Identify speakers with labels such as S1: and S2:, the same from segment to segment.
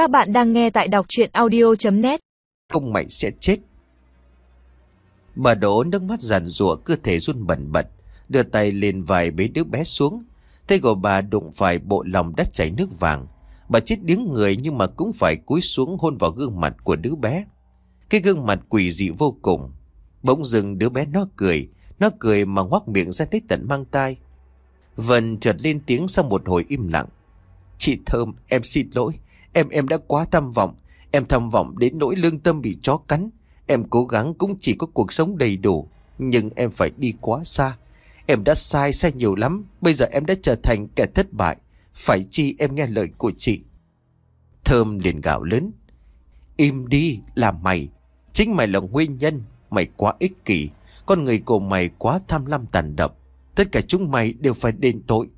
S1: Các bạn đang nghe tại đọc chuyện audio.net
S2: Không mày sẽ chết. Bà đổ nước mắt giàn rủa cơ thể run bẩn bật, Đưa tay lên vài bế đứa bé xuống. Tay của bà đụng phải bộ lòng đất chảy nước vàng. Bà chết điếng người nhưng mà cũng phải cúi xuống hôn vào gương mặt của đứa bé. Cái gương mặt quỷ dị vô cùng. Bỗng dừng đứa bé nó cười Nó cười mà ngoác miệng ra tới tận mang tai. Vân chợt lên tiếng sau một hồi im lặng. Chị Thơm, em xin lỗi. Em em đã quá tham vọng. Em tham vọng đến nỗi lương tâm bị chó cắn. Em cố gắng cũng chỉ có cuộc sống đầy đủ, Nhưng em phải đi quá xa. Em đã sai sai nhiều lắm, Bây giờ em đã trở thành kẻ thất bại. Phải chi em nghe lời của chị. Thơm liền gạo lớn. Im đi, là mày. Chính mày là nguyên nhân. Mày quá ích kỷ. Con người của mày quá tham lam tàn độc. Tất cả chúng mày đều phải đền tội.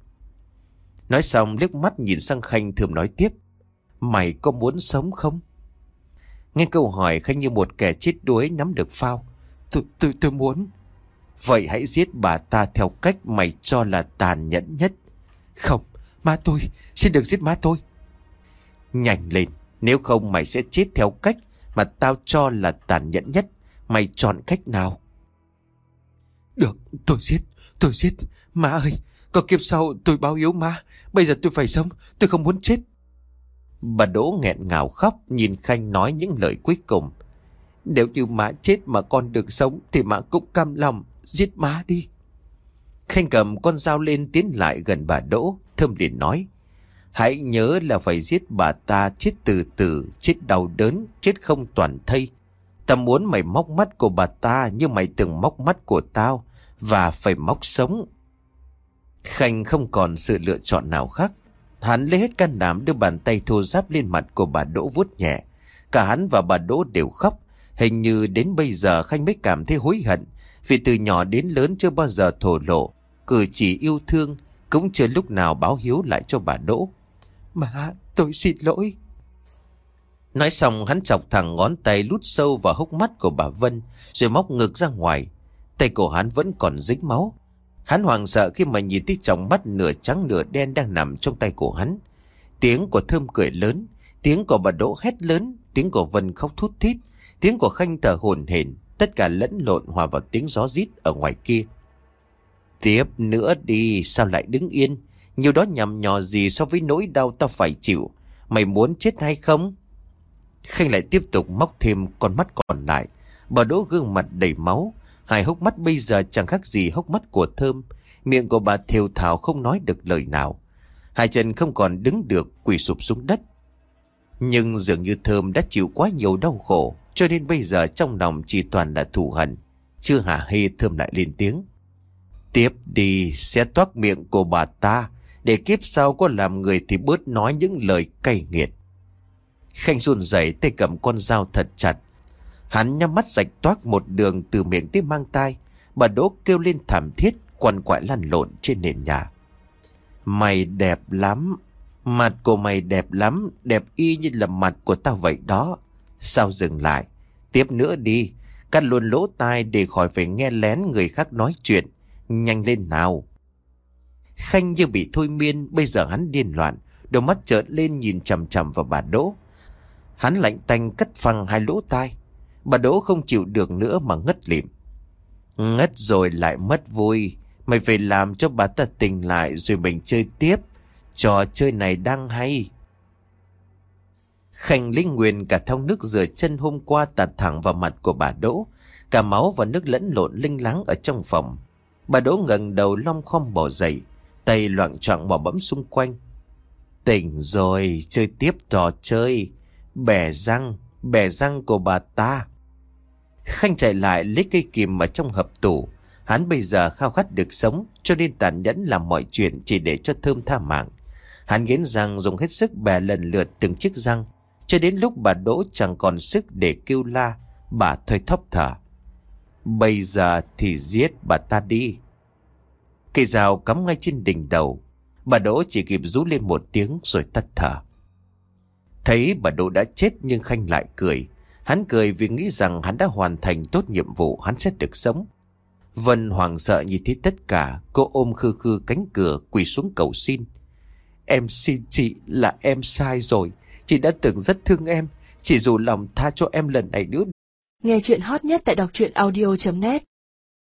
S2: Nói xong, liếc mắt nhìn sang Khanh Thơm nói tiếp. Mày có muốn sống không? Nghe câu hỏi khánh như một kẻ chết đuối nắm được phao. Tôi, tôi, tôi muốn. Vậy hãy giết bà ta theo cách mày cho là tàn nhẫn nhất. Không, má tôi, xin được giết má tôi. Nhanh lên, nếu không mày sẽ chết theo cách mà tao cho là tàn nhẫn nhất. Mày chọn cách nào? Được, tôi giết, tôi giết. Má ơi, có kiếp sau tôi báo yếu má. Bây giờ tôi phải sống, tôi không muốn chết. Bà Đỗ nghẹn ngào khóc, Nhìn Khanh nói những lời cuối cùng. Nếu như má chết mà con được sống Thì má cũng cam lòng, Giết má đi. Khanh cầm con dao lên tiến lại gần bà Đỗ Thơm liền nói, Hãy nhớ là phải giết bà ta chết từ từ, Chết đau đớn, Chết không toàn thây. Ta muốn mày móc mắt của bà ta Như mày từng móc mắt của tao, Và phải móc sống. Khanh không còn sự lựa chọn nào khác. Hắn lấy hết can đảm đưa bàn tay thô giáp lên mặt của bà Đỗ vuốt nhẹ. Cả hắn và bà Đỗ đều khóc. Hình như đến bây giờ Khanh mới cảm thấy hối hận. Vì từ nhỏ đến lớn chưa bao giờ thổ lộ. Cử chỉ yêu thương. Cũng chưa lúc nào báo hiếu lại cho bà Đỗ. Mà tôi xin lỗi. Nói xong hắn chọc thẳng ngón tay lút sâu vào hốc mắt của bà Vân. Rồi móc ngực ra ngoài. Tay của hắn vẫn còn dính máu. Hắn hoàng sợ khi mà nhìn thấy trong mắt nửa trắng nửa đen đang nằm trong tay của hắn. Tiếng của Thơm cười lớn, tiếng của bà Đỗ hét lớn, tiếng của Vân khóc thút thít, tiếng của Khanh thở hồn hển, tất cả lẫn lộn hòa vào tiếng gió rít ở ngoài kia. Tiếp nữa đi, sao lại đứng yên? Nhiều đó nhầm nhò gì so với nỗi đau tao phải chịu? Mày muốn chết hay không? Khanh lại tiếp tục móc thêm con mắt còn lại. Bà Đỗ gương mặt đầy máu, Hai hốc mắt bây giờ chẳng khác gì hốc mắt của Thơm. Miệng của bà thều thảo không nói được lời nào. Hai chân không còn đứng được, quỳ sụp xuống đất. Nhưng dường như Thơm đã chịu quá nhiều đau khổ. Cho nên bây giờ trong lòng chỉ toàn là thù hận. Chưa hả hê, Thơm lại lên tiếng. Tiếp đi, sẽ toát miệng của bà ta. Để kiếp sau có làm người thì bớt nói những lời cay nghiệt. Khanh run rẩy tay cầm con dao thật chặt Hắn nhắm mắt rạch toát một đường từ miệng tới mang tai. Bà Đỗ kêu lên thảm thiết, quằn quại lăn lộn trên nền nhà. Mày đẹp lắm. Mặt của mày đẹp lắm, đẹp y như là mặt của tao vậy đó. Sao dừng lại? Tiếp nữa đi, cắt luôn lỗ tai để khỏi phải nghe lén người khác nói chuyện. Nhanh lên nào. Khanh như bị thôi miên, bây giờ hắn điên loạn, đôi mắt trợn lên nhìn chầm chầm vào bà Đỗ. Hắn lạnh tanh cắt phăng hai lỗ tai. Bà Đỗ không chịu được nữa mà ngất lịm. Ngất rồi lại mất vui. Mày phải làm cho bà ta tỉnh lại rồi mình chơi tiếp. Trò chơi này đang hay. Khanh Linh Nguyên cả thau nước rửa chân hôm qua tạt thẳng vào mặt của bà Đỗ. Cả máu và nước lẫn lộn linh láng ở trong phòng. Bà Đỗ ngẩng đầu long khom bỏ dậy. Tay loạn trọng bỏ bấm xung quanh. Tỉnh rồi, chơi tiếp trò chơi. Bẻ răng, bẻ răng của bà ta. Khanh chạy lại lấy cây kìm ở trong hộp tủ. Hắn bây giờ khao khát được sống, cho nên tàn nhẫn làm mọi chuyện chỉ để cho thơm tha mạng. Hắn nghiến răng dùng hết sức bè lần lượt từng chiếc răng, cho đến lúc bà Đỗ chẳng còn sức để kêu la, bà thôi thóp thở. Bây giờ thì giết bà ta đi. Cây rào cắm ngay trên đỉnh đầu. Bà Đỗ chỉ kịp rú lên một tiếng rồi tắt thở. Thấy bà Đỗ đã chết nhưng Khanh lại cười. Hắn cười vì nghĩ rằng hắn đã hoàn thành tốt nhiệm vụ hắn sẽ được sống. Vân hoàng sợ nhìn thấy tất cả, cô ôm khư khư cánh cửa quỳ xuống cầu xin. Em xin chị là em sai rồi, Chị đã từng rất thương em Chị dù lòng tha cho em lần này nữa
S3: Nghe chuyện hot nhất tại đọc truyện audio.net